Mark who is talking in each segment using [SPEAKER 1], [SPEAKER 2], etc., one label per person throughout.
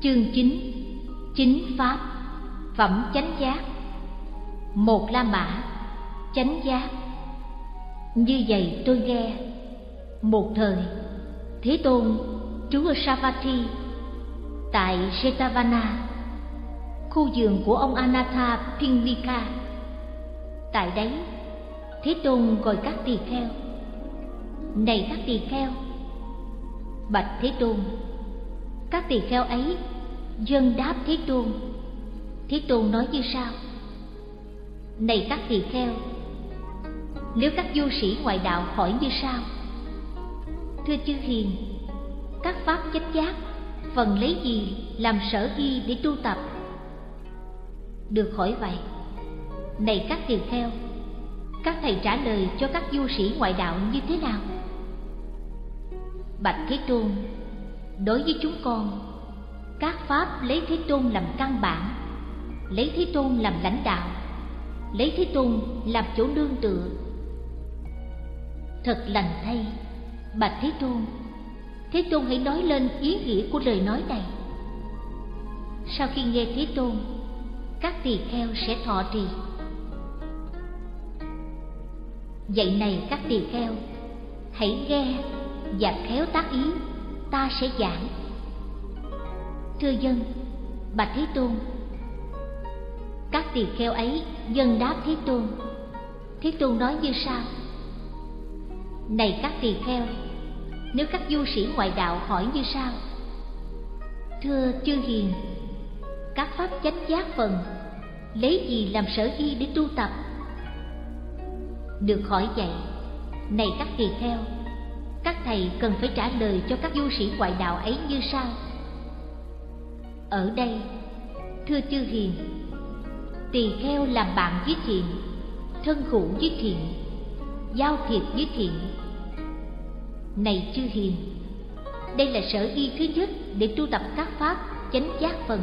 [SPEAKER 1] Chương 9 Chính Pháp, Phẩm Chánh Giác. Một La Mã, Chánh Giác. Như vậy tôi nghe, Một thời, Thế Tôn trú ở Savatthi, Tại Jetavana Khu vườn của ông Anatha Pinnika Tại đấy, Thế Tôn gọi các tỳ kheo. Này các tỳ kheo, Bạch Thế Tôn các tỳ kheo ấy, Dân đáp Thế Tôn. Thế Tôn nói như sau, Này các tỳ kheo, Nếu các du sĩ ngoại đạo hỏi như sau, Thưa chư hiền, Các pháp chánh giác Phần lấy gì làm sở ghi để tu tập? Được hỏi vậy, Này các tỳ kheo, Các thầy trả lời cho các du sĩ ngoại đạo như thế nào? Bạch Thế Tôn Đối với chúng con, Các Pháp lấy Thế Tôn làm căn bản, Lấy Thế Tôn làm lãnh đạo, Lấy Thế Tôn làm chỗ nương tựa Thật lành thay Bạch Thế Tôn. Thế Tôn hãy nói lên ý nghĩa của lời nói này. Sau khi nghe Thế Tôn, Các tỳ kheo sẽ thọ trì. Vậy này các tỳ kheo, Hãy nghe và khéo tác ý. Ta sẽ giảng. Thưa dân, Bạch Thế Tôn, Các tỳ kheo ấy dân đáp Thế Tôn. Thế Tôn nói như sau, Này các tỳ kheo, Nếu các du sĩ ngoại đạo hỏi như sau, Thưa chư hiền, Các pháp chánh giác phần Lấy gì làm sở y để tu tập? Được hỏi vậy, Này các tỳ kheo các thầy cần phải trả lời cho các du sĩ ngoại đạo ấy như sau. Ở đây, Thưa chư hiền, Tỳ kheo làm bạn với thiện, Thân khủ với thiện, Giao thiệp với thiện. Này chư hiền, Đây là sở y thứ nhất để tu tập các pháp chánh giác phần.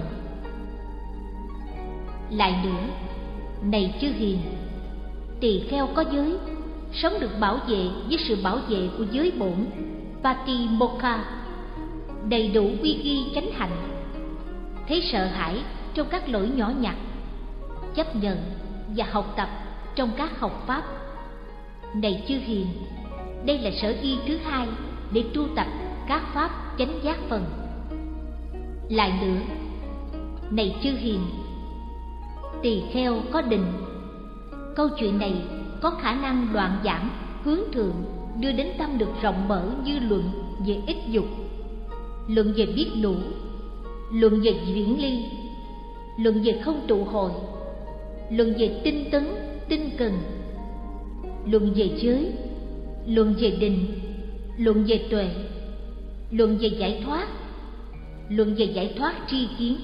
[SPEAKER 1] Lại nữa, Này chư hiền, Tỳ kheo có giới Sống được bảo vệ với sự bảo vệ của giới bổn Patimokkha Đầy đủ quy ghi chánh hạnh. Thấy sợ hãi trong các lỗi nhỏ nhặt, chấp nhận và học tập trong các học pháp. Này chư hiền, đây là sở y thứ hai để tu tập các pháp chánh giác phần. Lại nữa, này chư hiền, tỳ kheo có định, câu chuyện này có khả năng đoạn giảng hướng thượng, đưa đến tâm được rộng mở như luận về ích dục. Luận về biết đủ, luận về viễn ly, luận về không tụ hội, luận về tinh tấn, tinh cần, luận về giới, luận về định, luận về tuệ, luận về giải thoát, luận về giải thoát tri kiến.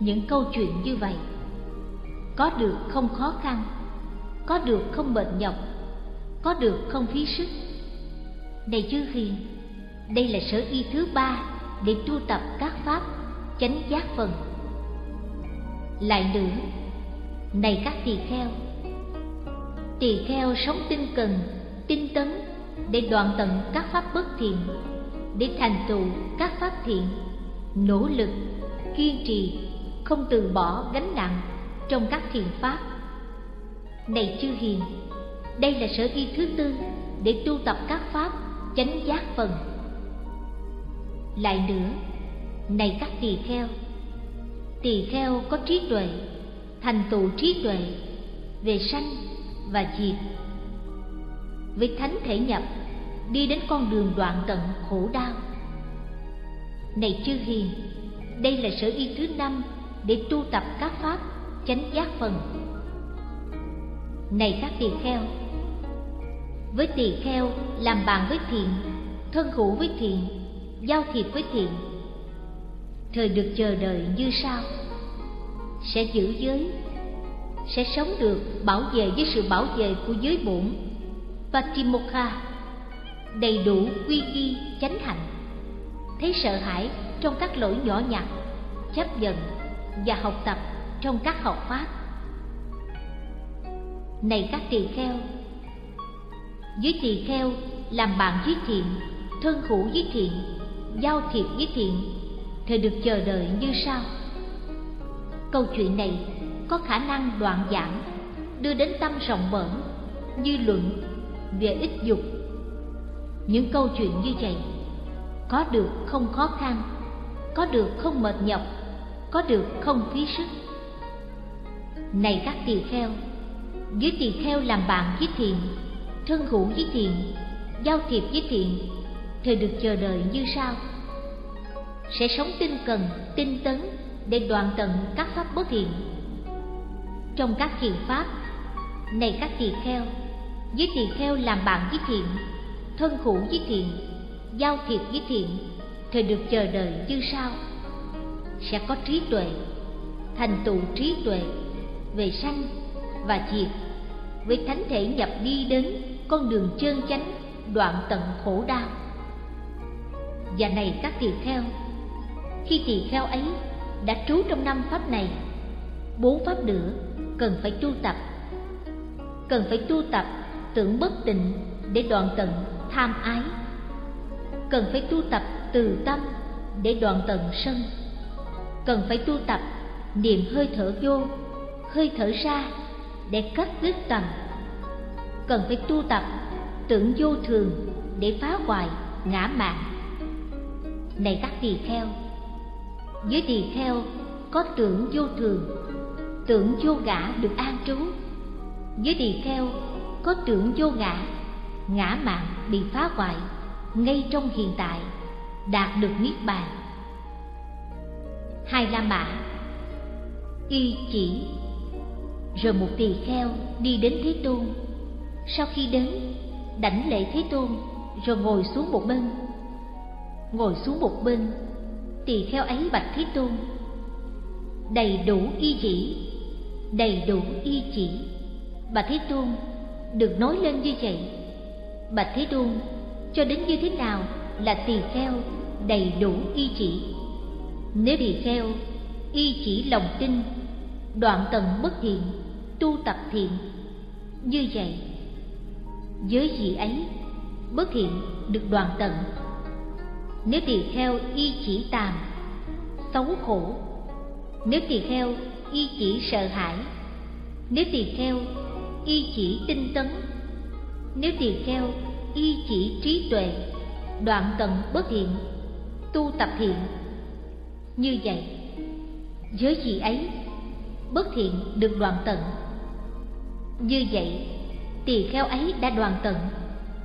[SPEAKER 1] Những câu chuyện như vậy có được không khó khăn? Có được không mệt nhọc, có được không phí sức. Này chư hiền, đây là sở y thứ ba để tu tập các pháp, chánh giác phần. Lại nữa, này các tỳ kheo tỳ kheo sống tinh cần, tinh tấn để đoạn tận các pháp bất thiện, để thành tựu các pháp thiện, nỗ lực, kiên trì, không từ bỏ gánh nặng trong các thiện pháp này chư hiền. Đây là sở y thứ tư để tu tập các pháp, chánh giác phần. Lại nữa, này các tỳ kheo tỳ kheo có trí tuệ, thành tựu trí tuệ về sanh và diệt. Với thánh thể nhập, đi đến con đường đoạn tận khổ đau. Này chư hiền, đây là sở y thứ năm để tu tập các pháp, chánh giác phần này các tỳ kheo, với tỳ kheo làm bạn với thiện, thân hữu với thiện, giao thiệp với thiện, thời được chờ đợi như sau. Sẽ giữ giới, sẽ sống được bảo vệ với sự bảo vệ của giới bổn Patimokha đầy đủ quy y chánh hạnh. Thấy sợ hãi trong các lỗi nhỏ nhặt, chấp nhận và học tập trong các học pháp này các tỳ kheo với tỳ kheo làm bạn với thiện, thân hữu với thiện, giao thiệp với thiện, thì được chờ đợi như sau. Câu chuyện này có khả năng đoạn giảng, đưa đến tâm rộng mở như luận, về ích dục. Những câu chuyện như vậy, có được không khó khăn, có được không mệt nhọc, có được không phí sức. Này các tỳ kheo với tỳ kheo làm bạn với thiền thân hữu với thiền giao thiệp với thiện, thì được chờ đợi như sau. Sẽ sống tinh cần tinh tấn để đoạn tận các pháp bất thiện trong các thiền pháp này các tỳ kheo với tỳ kheo làm bạn với thiện thân hữu với thiện giao thiệp với thiện thì được chờ đợi như sau. Sẽ có trí tuệ thành tựu trí tuệ về sanh và diệt. Với thánh thể nhập đi đến con đường chân chánh, đoạn tận khổ đau. Và này các tỳ kheo, khi tỳ kheo ấy đã trú trong năm pháp này, bốn pháp nữa cần phải tu tập. Cần phải tu tập tưởng bất tịnh để đoạn tận tham ái. Cần phải tu tập từ tâm để đoạn tận sân. Cần phải tu tập niệm hơi thở vô, hơi thở ra để cắt đứt tầm cần phải tu tập, tưởng vô thường để phá hoại, ngã mạn này các tỳ kheo dưới tỳ kheo có tưởng vô thường, tưởng vô ngã được an trú. Dưới tỳ kheo có tưởng vô ngã ngã mạn bị phá hoại ngay trong hiện tại, đạt được niết bàn. Hai la mã, y chỉ rồi một tỳ kheo đi đến thế tôn. Sau khi đến, đảnh lễ thế tôn, rồi ngồi xuống một bên. Ngồi xuống một bên, tỳ kheo ấy bạch thế tôn, đầy đủ y chỉ, đầy đủ y chỉ. Bà thế tôn được nói lên như vậy. Bạch thế tôn, cho đến như thế nào là tỳ kheo đầy đủ y chỉ? Nếu tỳ kheo y chỉ lòng tin, đoạn tận bất thiện tu tập thiện như vậy, giới gì ấy bất thiện được đoạn tận. Nếu tỳ kheo y chỉ tàm, xấu khổ. Nếu tỳ kheo y chỉ sợ hãi. Nếu tỳ kheo y chỉ tinh tấn. Nếu tỳ kheo y chỉ trí tuệ, đoạn tận bất thiện tu tập thiện như vậy, giới gì ấy bất thiện được đoạn tận như vậy, tỳ kheo ấy đã đoàn tận,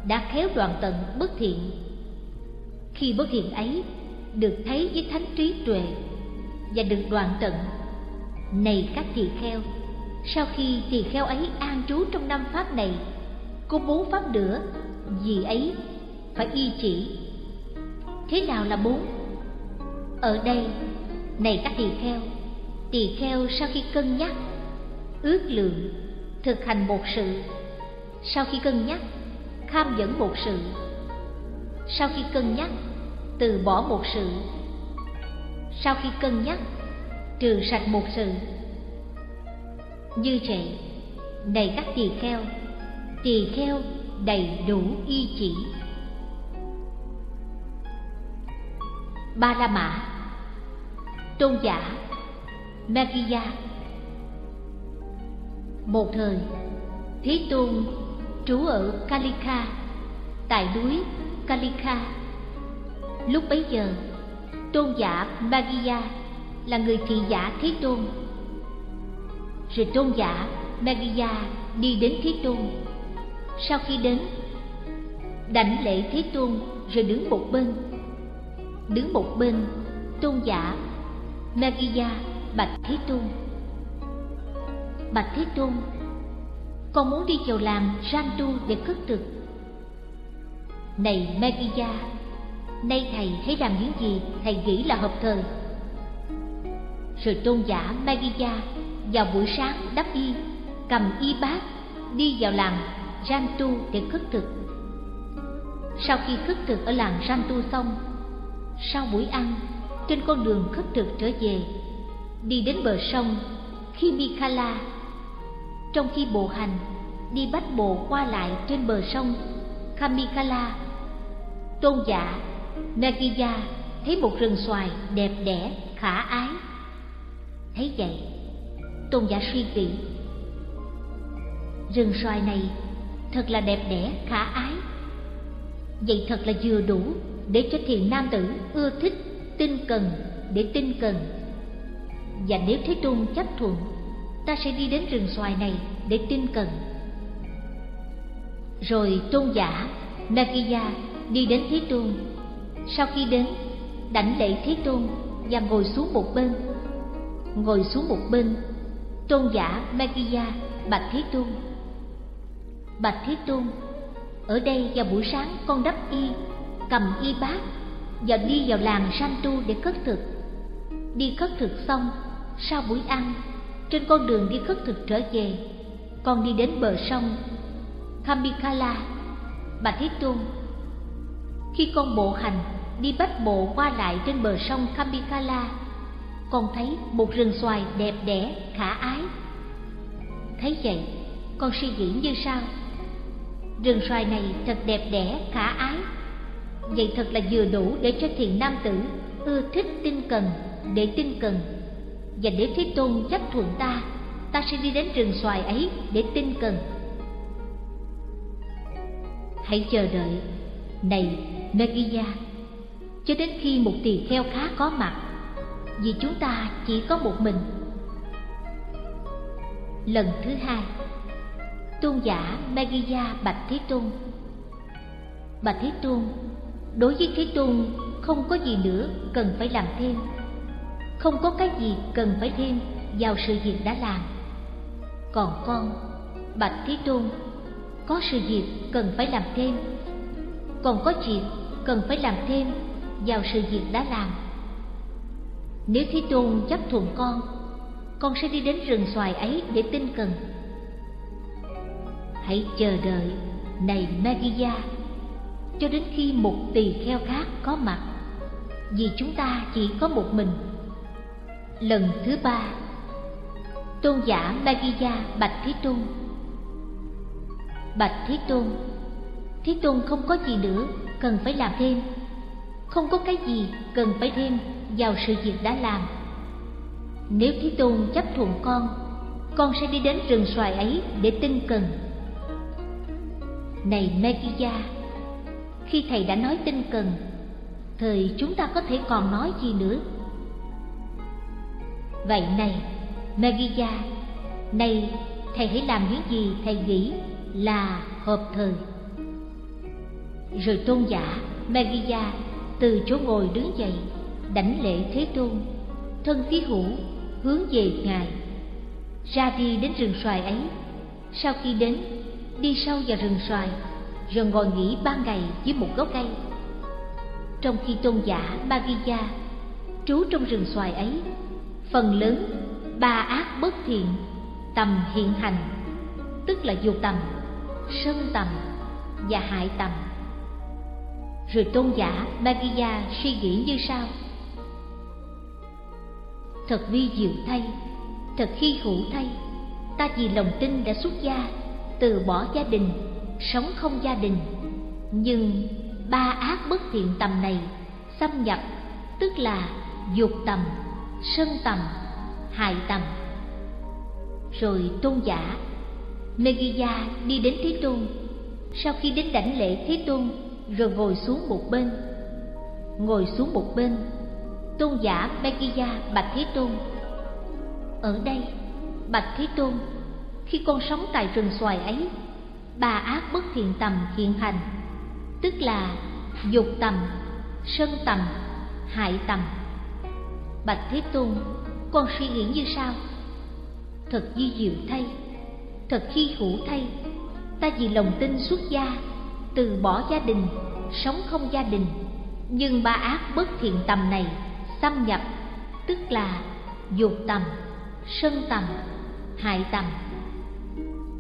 [SPEAKER 1] đã khéo đoàn tận bất thiện. Khi bất thiện ấy được thấy với thánh trí tuệ và được đoàn tận, này các tỳ kheo, sau khi tỳ kheo ấy an trú trong năm pháp này, có bốn pháp nữa gì ấy phải y chỉ. Thế nào là bốn? Ở đây, này các tỳ kheo tỳ kheo sau khi cân nhắc, ước lượng thực hành một sự. Sau khi cân nhắc, kham dẫn một sự. Sau khi cân nhắc, từ bỏ một sự. Sau khi cân nhắc trừ sạch một sự. Như vậy, đầy các tỳ kheo tỳ kheo đầy đủ y chỉ. Ba la mã, tôn giả Megiddo một thời. Thế tôn, trú ở kalika, tại núi kalika. Lúc bấy giờ, tôn giả Magiya là người thị giả thế tôn. Rồi tôn giả Magiya đi đến thế tôn. Sau khi đến, đảnh lễ thế tôn rồi đứng một bên. Đứng một bên, tôn giả Magiya bạch thế tôn bạch thế tôn. Con muốn đi vào làng Rantu để cất thực này Magiya, nay thầy hãy làm những gì thầy nghĩ là hợp thời. Rồi tôn giả Magiya vào buổi sáng đắp y, cầm y bát, đi vào làng Rantu để khất thực sau khi khất thực ở làng Rantu xong, sau buổi ăn, trên con đường khất thực trở về, đi đến bờ sông khi Mikala trong khi bộ hành, đi bách bộ qua lại trên bờ sông Kamikala. Tôn giả Nagiya thấy một rừng xoài đẹp đẽ, khả ái. Thấy vậy, tôn giả suy nghĩ, rừng xoài này thật là đẹp đẽ, khả ái. Vậy thật là vừa đủ để cho thiền nam tử ưa thích tinh cần, để tinh cần. Và nếu thế tôn chấp thuận ta sẽ đi đến rừng xoài này để tinh cần rồi tôn giả Nagiya đi đến Thế Tôn. Sau khi đến, đảnh lễ Thế Tôn và ngồi xuống một bên. Ngồi xuống một bên, tôn giả Nagiya bạch Thế Tôn. Bạch Thế Tôn, ở đây vào buổi sáng con đắp y, cầm y bát và đi vào làng Santu để cất thực. Đi cất thực xong, sau buổi ăn, trên con đường đi khất thực trở về. Con đi đến bờ sông Kamikala Bà Thế Tôn. Khi con bộ hành đi bách bộ qua lại trên bờ sông Kamikala Con thấy một rừng xoài đẹp đẽ, khả ái. Thấy vậy, con suy nghĩ như sau. Rừng xoài này thật đẹp đẽ, khả ái. Vậy thật là vừa đủ để cho thiền nam tử ưa thích tinh cần, để tinh cần. Và để Thế Tôn chấp thuận ta ta sẽ đi đến rừng xoài ấy để tinh cần. Hãy chờ đợi. Này, megiya, cho đến khi một tỳ kheo khác có mặt, vì chúng ta chỉ có một mình. Lần thứ hai, tôn giả megiya bạch thế tôn. Bạch thế tôn, đối với thế tôn không có gì nữa cần phải làm thêm không có cái gì cần phải thêm vào sự việc đã làm. Còn con, bạch thế tôn, có sự việc cần phải làm thêm. Còn có chuyện cần phải làm thêm vào sự việc đã làm. Nếu thế tôn chấp thuận con con sẽ đi đến rừng xoài ấy để tinh cần. Hãy chờ đợi, này Magiya cho đến khi một tỳ kheo khác có mặt. Vì chúng ta chỉ có một mình lần thứ ba. Tôn giả Magiya bạch Thế Tôn. Bạch Thế Tôn Thế Tôn không có gì nữa, cần phải làm thêm. Không có cái gì cần phải thêm vào sự việc đã làm. Nếu Thế Tôn chấp thuận con Con sẽ đi đến rừng xoài ấy để tinh cần. Này Magiya, Khi Thầy đã nói tinh cần, Thời chúng ta có thể còn nói gì nữa? Vậy này Magiya, nay thầy hãy làm những gì thầy nghĩ là hợp thời. Rồi tôn giả Magiya từ chỗ ngồi đứng dậy, đảnh lễ Thế Tôn, thân khí hữu hướng về ngài, ra đi đến rừng xoài ấy. Sau khi đến, đi sâu vào rừng xoài, rồi ngồi nghỉ ba ngày dưới một gốc cây. Trong khi tôn giả Magiya trú trong rừng xoài ấy, phần lớn ba ác bất thiện tầm hiện hành tức là dục tầm sân tầm và hại tầm. Rồi tôn giả Magiya suy nghĩ như sau. Thật vi diệu thay, thật khi hữu thay Ta vì lòng tin đã xuất gia, từ bỏ gia đình, sống không gia đình. Nhưng ba ác bất thiện tầm này xâm nhập Tức là dục tầm, sân tầm hại tầm. Rồi tôn giả Megiya đi đến Thế Tôn. Sau khi đến đảnh lễ Thế Tôn Rồi ngồi xuống một bên. Ngồi xuống một bên Tôn giả Megiya bạch Thế Tôn. Ở đây Bạch Thế Tôn Khi con sống tại rừng xoài ấy Ba ác bất thiện tầm hiện hành Tức là dục tầm, sân tầm, hại tầm. Bạch Thế Tôn, con suy nghĩ như sau. Thật di diệu thay, thật khi hữu thay, ta vì lòng tin xuất gia, từ bỏ gia đình, sống không gia đình, nhưng ba ác bất thiện tầm này xâm nhập, tức là dục tầm, sân tầm, hại tầm.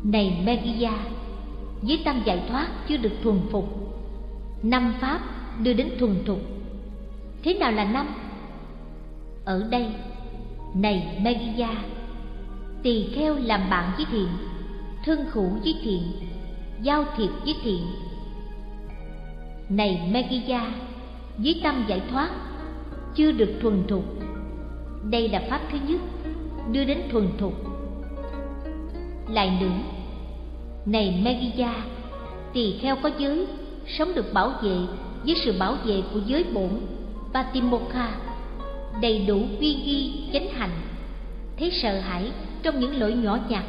[SPEAKER 1] Này Megiya, với tâm giải thoát chưa được thuần phục, năm pháp đưa đến thuần thục. Thế nào là năm? Ở đây. Này Megiya Tỳ kheo làm bạn với thiện Thân khủ với thiện, Giao thiệp với thiện. Này Megiya Với tâm giải thoát, chưa được thuần thục. Đây là pháp thứ nhất, đưa đến thuần thục. Lại nữa, này Megiya tỳ kheo có giới, sống được bảo vệ với sự bảo vệ của giới bổn Patimokha đầy đủ uy nghi, chánh hành thấy sợ hãi trong những lỗi nhỏ nhặt,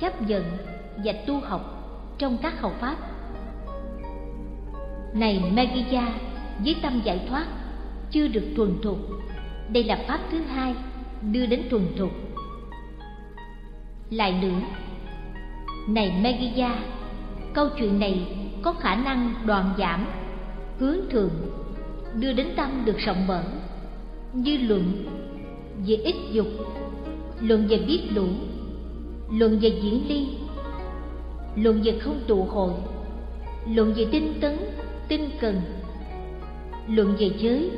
[SPEAKER 1] chấp giận và tu học trong các hầu pháp. Này Magiya với tâm giải thoát, chưa được thuần thục, đây là pháp thứ hai đưa đến thuần thục. Lại nữa, này Magiya câu chuyện này có khả năng đoạn giảm, hướng thượng, đưa đến tâm được rộng mở như luận về ích dục luận về biết đủ luận về diễn ly luận về không tụ hội luận về tinh tấn tinh cần luận về giới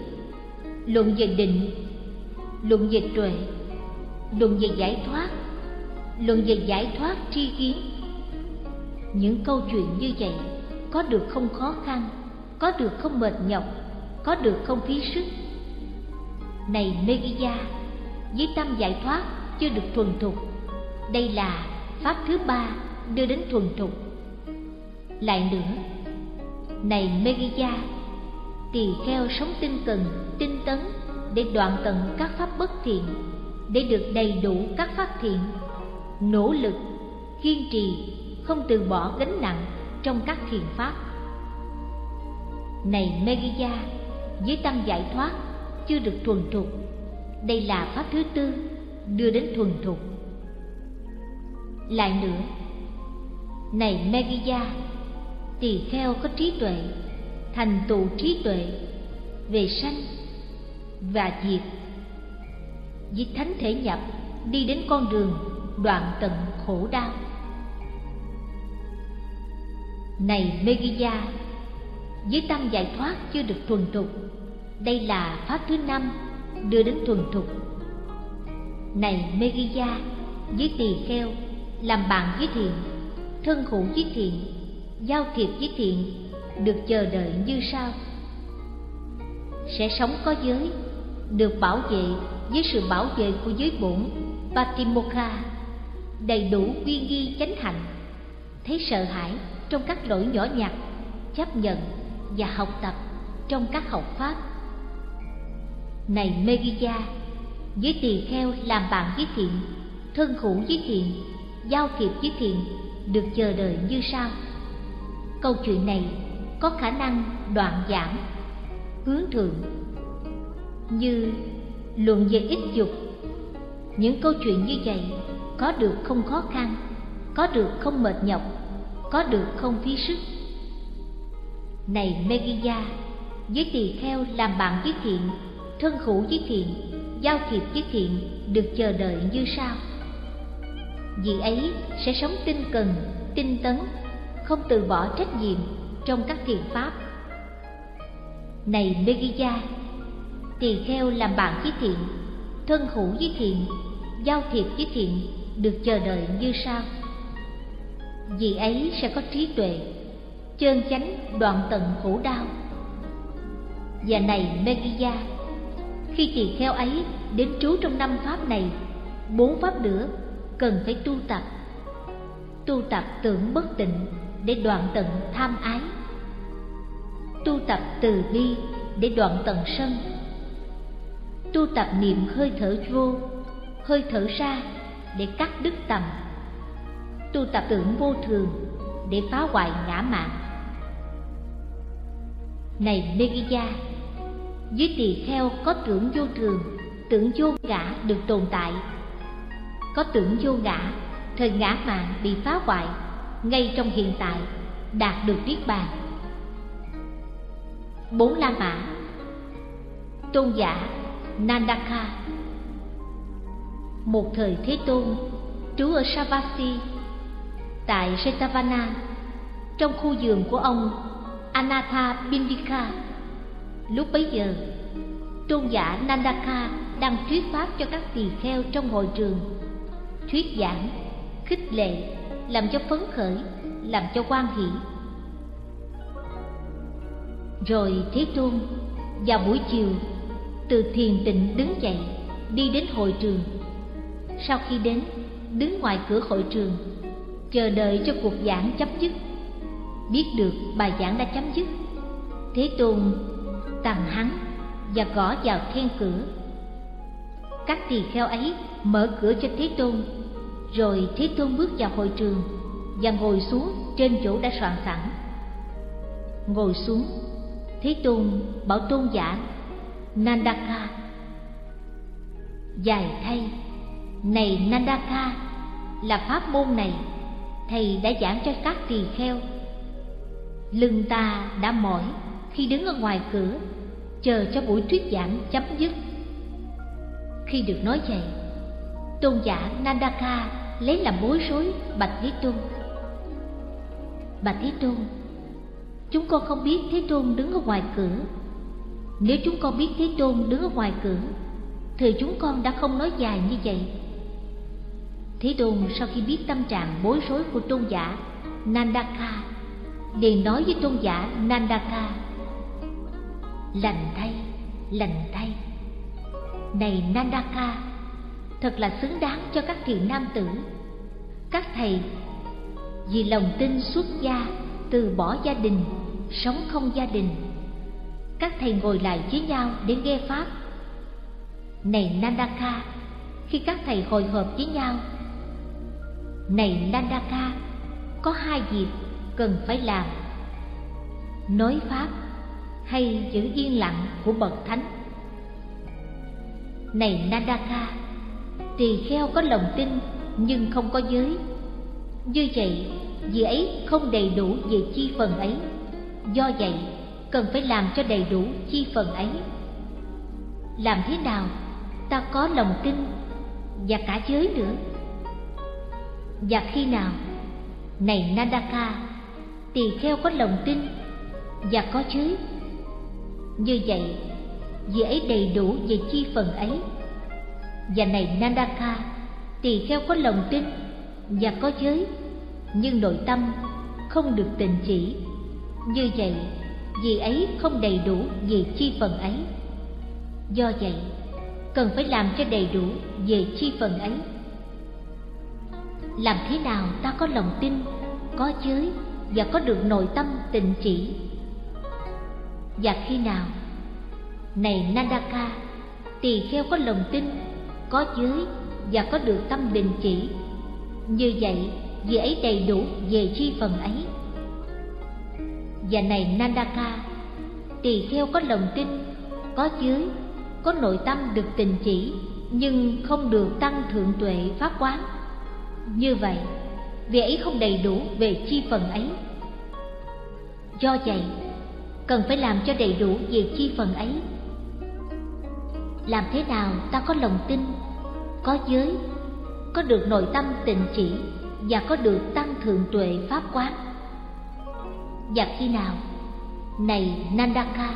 [SPEAKER 1] luận về định luận về tuệ luận về giải thoát luận về giải thoát tri kiến những câu chuyện như vậy có được không khó khăn có được không mệt nhọc có được không phí sức này Megiya với tâm giải thoát chưa được thuần thục. Đây là pháp thứ ba đưa đến thuần thục. Lại nữa, này Megiya tỳ kheo sống tinh cần, tinh tấn để đoạn tận các pháp bất thiện, để được đầy đủ các pháp thiện. Nỗ lực, kiên trì, không từ bỏ gánh nặng trong các thiền pháp. Này Megiya với tâm giải thoát chưa được thuần thục. Đây là pháp thứ tư, đưa đến thuần thục. Lại nữa, này Megiya tỳ kheo có trí tuệ, thành tựu trí tuệ về sanh và diệt. Với thánh thể nhập, đi đến con đường đoạn tận khổ đau. Này Megiya với tâm giải thoát chưa được thuần thục đây là pháp thứ năm đưa đến thuần thục. Này Megiya, với tỳ kheo, làm bạn với thiện, thân hữu với thiện, giao thiệp với thiện, được chờ đợi như sau. Sẽ sống có giới, được bảo vệ với sự bảo vệ của giới bổn patimokha, đầy đủ quy nghi chánh hạnh. Thấy sợ hãi trong các lỗi nhỏ nhặt, chấp nhận và học tập trong các học pháp này Megiya với tỳ kheo làm bạn với thiện, thân hữu với thiện, giao thiệp với thiện, được chờ đợi như sau. Câu chuyện này có khả năng đoạn giảm hướng thượng như luận về ít dục. Những câu chuyện như vậy có được không khó khăn, có được không mệt nhọc, có được không phí sức. Này Megiya với tỳ kheo làm bạn với thiện thân hữu với thiện, giao thiệp với thiện, được chờ đợi như sau. Vị ấy sẽ sống tinh cần, tinh tấn, không từ bỏ trách nhiệm trong các thiền pháp. Này Megiya tỳ kheo làm bạn với thiện thân hữu với thiện, giao thiệp với thiện, được chờ đợi như sau. Vị ấy sẽ có trí tuệ chân chánh đoạn tận khổ đau. Và này Megiya khi tỳ kheo ấy đến trú trong năm pháp này, bốn pháp nữa cần phải tu tập. Tu tập tưởng bất tịnh để đoạn tận tham ái. Tu tập từ bi để đoạn tận sân. Tu tập niệm hơi thở vô, hơi thở ra để cắt đứt tầm. Tu tập tưởng vô thường để phá hoại ngã mạn. Này Megiya dưới tỳ kheo có tưởng vô thường, tưởng vô ngã được tồn tại. Có tưởng vô ngã, thời ngã mạng bị phá hoại, ngay trong hiện tại đạt được niết bàn. Bốn la mã. Tôn giả nandaka. Một thời thế tôn, trú ở savasi, tại setavana, trong khu vườn của ông anatha bindika lúc bấy giờ, tôn giả nandaka đang thuyết pháp cho các tỳ kheo trong hội trường. Thuyết giảng, khích lệ, làm cho phấn khởi, làm cho quan hỷ. Rồi thế tôn, vào buổi chiều, từ thiền tịnh đứng dậy, đi đến hội trường. Sau khi đến, đứng ngoài cửa hội trường, chờ đợi cho cuộc giảng chấm dứt. Biết được bài giảng đã chấm dứt, thế tôn tặng hắn và gõ vào then cửa. Các tỳ kheo ấy mở cửa cho thế tôn, rồi thế tôn bước vào hội trường và ngồi xuống trên chỗ đã soạn sẵn. Ngồi xuống, thế tôn bảo tôn giả nandaka, dài thay, này nandaka, là pháp môn này thầy đã giảng cho các tỳ kheo. Lưng ta đã mỏi khi đứng ở ngoài cửa, chờ cho buổi thuyết giảng chấm dứt. Khi được nói vậy, tôn giả nandaka lấy làm bối rối bạch thế tôn. Bạch thế tôn, chúng con không biết thế tôn đứng ở ngoài cửa. Nếu chúng con biết thế tôn đứng ở ngoài cửa, thì chúng con đã không nói dài như vậy. Thế tôn sau khi biết tâm trạng bối rối của tôn giả nandaka, liền nói với tôn giả nandaka lành thay lành thay. Này nandaka, thật là xứng đáng cho các thiện nam tử. Các thầy, vì lòng tin xuất gia, từ bỏ gia đình, sống không gia đình, các thầy ngồi lại với nhau để nghe pháp. Này nandaka, khi các thầy hồi hộp với nhau, này nandaka, có hai việc cần phải làm. Nói pháp hay giữ yên lặng của bậc thánh? Này nandaka tỳ kheo có lòng tin nhưng không có giới. Như vậy, vì ấy không đầy đủ về chi phần ấy. Do vậy, cần phải làm cho đầy đủ chi phần ấy. Làm thế nào ta có lòng tin và cả giới nữa? Và khi nào, này nandaka tỳ kheo có lòng tin và có giới? Như vậy vị ấy đầy đủ về chi phần ấy. Và này nandaka, tỳ kheo có lòng tin và có giới, nhưng nội tâm không được tình chỉ. Như vậy, vì ấy không đầy đủ về chi phần ấy. Do vậy, cần phải làm cho đầy đủ về chi phần ấy. Làm thế nào ta có lòng tin, có giới và có được nội tâm tình chỉ? Và khi nào? Này nandaka, tỳ kheo có lòng tin, có giới và có được tâm đình chỉ. Như vậy, vì ấy đầy đủ về chi phần ấy. Và này nandaka, tỳ kheo có lòng tin, có giới có nội tâm được tình chỉ, nhưng không được tăng thượng tuệ pháp quán. Như vậy, vì ấy không đầy đủ về chi phần ấy. Do vậy cần phải làm cho đầy đủ về chi phần ấy. Làm thế nào ta có lòng tin, có giới, có được nội tâm tịnh chỉ và có được tăng thượng tuệ pháp quán? Và khi nào? Này nandaka,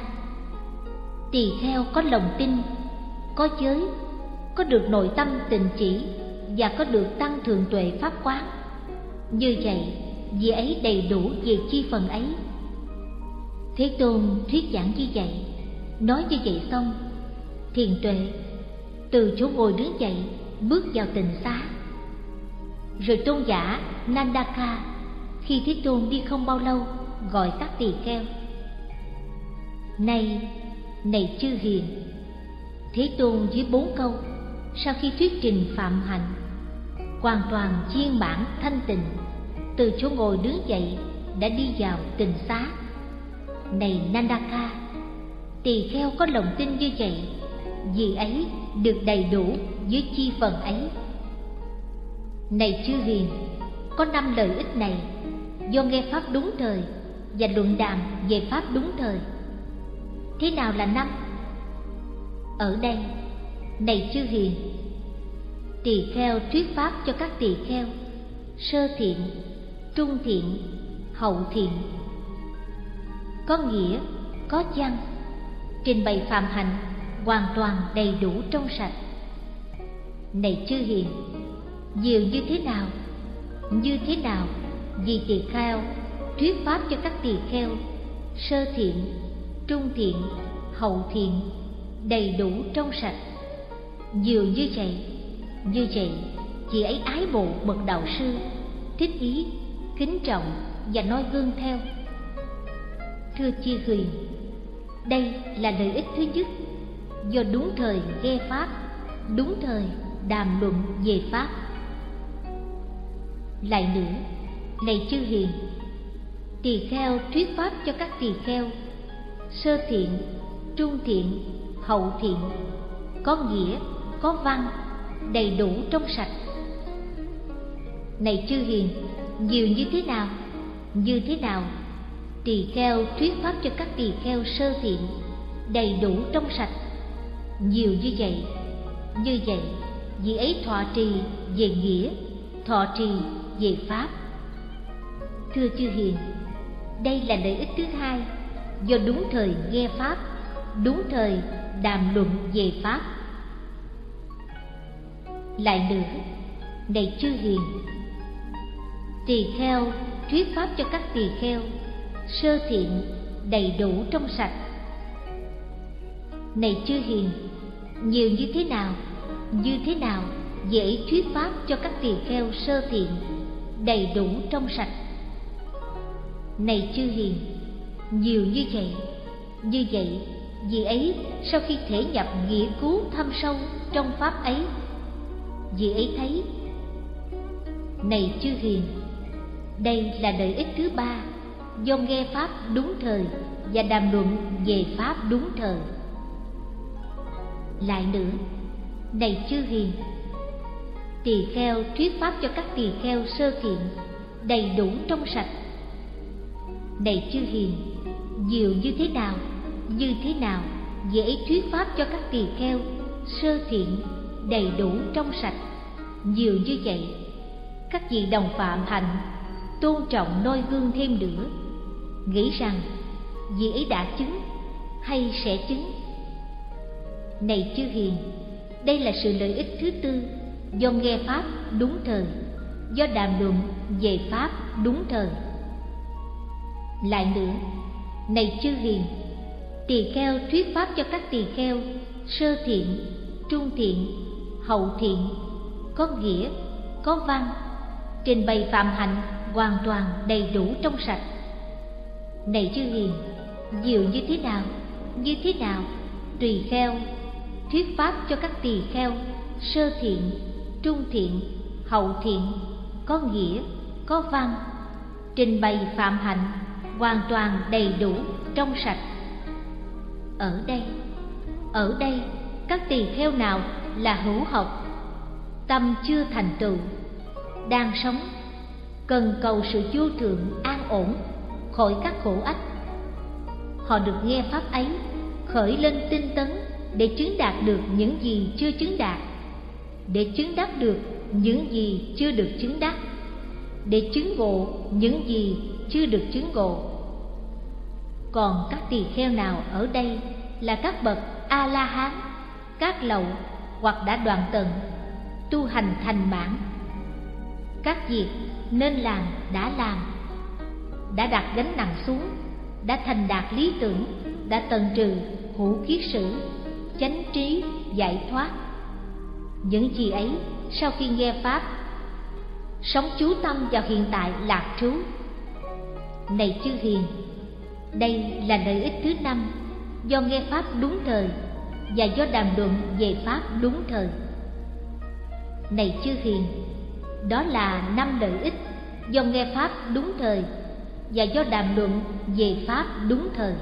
[SPEAKER 1] tỳ kheo có lòng tin, có giới, có được nội tâm tịnh chỉ và có được tăng thượng tuệ pháp quán? Như vậy, vì ấy đầy đủ về chi phần ấy thế tôn thuyết giảng như vậy, nói như vậy xong, thiền tuệ từ chỗ ngồi đứng dậy bước vào tình xá. Rồi tôn giả nandaka khi thế tôn đi không bao lâu gọi các tỳ kheo. Này này chư hiền, thế tôn dưới bốn câu sau khi thuyết trình phạm hạnh, hoàn toàn chiên bản thanh tịnh, từ chỗ ngồi đứng dậy đã đi vào tình xá này nandaka, tỳ kheo có lòng tin như vậy, vì ấy được đầy đủ dưới chi phần ấy. Này chư hiền, có năm lợi ích này, do nghe pháp đúng thời và luận đàm về pháp đúng thời. Thế nào là năm? Ở đây, này chư hiền, tỳ kheo thuyết pháp cho các tỳ kheo, sơ thiện, trung thiện, hậu thiện có nghĩa có chăng? Trình bày phạm hạnh hoàn toàn đầy đủ trong sạch. Này chư hiền nhiều như thế nào như thế nào vì tỳ kheo thuyết pháp cho các tỳ kheo sơ thiện trung thiện hậu thiện đầy đủ trong sạch? Nhiều như vậy Như vậy chị ấy ái mộ bậc đạo sư Thích ý, kính trọng và noi gương theo. Thưa Chi Huyền Đây là lợi ích thứ nhất Do đúng thời nghe Pháp Đúng thời đàm luận về Pháp Lại nữa, này chư hiền Tỳ kheo thuyết Pháp cho các tỳ kheo Sơ thiện, trung thiện, hậu thiện Có nghĩa, có văn, đầy đủ trong sạch Này chư hiền, nhiều như thế nào? Như thế nào? Tỳ kheo thuyết Pháp cho các tỳ kheo sơ thiện Đầy đủ trong sạch. Nhiều như vậy Như vậy, vị ấy thọ trì về nghĩa Thọ trì về Pháp. Thưa chư hiền, đây là lợi ích thứ hai. Do đúng thời nghe Pháp, đúng thời đàm luận về Pháp. Lại nữa, này chư hiền, tỳ kheo thuyết Pháp cho các tỳ kheo, sơ thiện, đầy đủ trong sạch. Này chư hiền, nhiều như thế nào, như thế nào dễ thuyết Pháp cho các tỳ kheo sơ thiện, đầy đủ trong sạch này chư hiền nhiều như vậy như vậy vì ấy sau khi thể nhập nghĩa cứu thâm sâu trong pháp ấy vì ấy thấy này chư hiền đây là lợi ích thứ ba do nghe pháp đúng thời và đàm luận về pháp đúng thời. Lại nữa, này chư hiền, tỳ kheo thuyết pháp cho các tỳ kheo sơ thiện đầy đủ trong sạch. Này chư hiền, nhiều như thế nào, như thế nào dễ thuyết pháp cho các tỳ kheo sơ thiện đầy đủ trong sạch? Nhiều như vậy, các vị đồng phạm hạnh, tôn trọng noi gương thêm nữa nghĩ rằng vị ấy đã chứng hay sẽ chứng này chư hiền đây là sự lợi ích thứ tư do nghe pháp đúng thời do đàm luận về pháp đúng thời lại nữa, này chư hiền, tỳ kheo thuyết pháp cho các tỳ kheo sơ thiện, trung thiện, hậu thiện, có nghĩa, có văn, trình bày phạm hạnh hoàn toàn đầy đủ trong sạch. Này chư hiền, nhiều như thế nào, như thế nào, tùy kheo, thuyết pháp cho các tỳ kheo sơ thiện, trung thiện, hậu thiện, có nghĩa, có văn, trình bày phạm hạnh hoàn toàn đầy đủ trong sạch. Ở đây ở đây các tỳ kheo nào là hữu học tâm chưa thành tựu đang sống cần cầu sự vô thượng an ổn khỏi các khổ ách. Họ được nghe pháp ấy, khởi lên tinh tấn để chứng đạt được những gì chưa chứng đạt, để chứng đắc được những gì chưa được chứng đắc, để chứng ngộ những gì chưa được chứng ngộ. Còn các tỳ kheo nào ở đây là các bậc a la hán các lậu hoặc đã đoạn tận tu hành thành mãn? Các việc nên làm đã làm đã đặt gánh nặng xuống, đã thành đạt lý tưởng, đã tần trừ hữu kiết sử, chánh trí, giải thoát. Những gì ấy, sau khi nghe pháp, sống chú tâm vào hiện tại lạc trú. Này chư hiền, đây là lợi ích thứ năm do nghe pháp đúng thời và do đàm luận về pháp đúng thời. Này chư hiền, đó là năm lợi ích do nghe pháp đúng thời và do đàm luận về pháp đúng thời.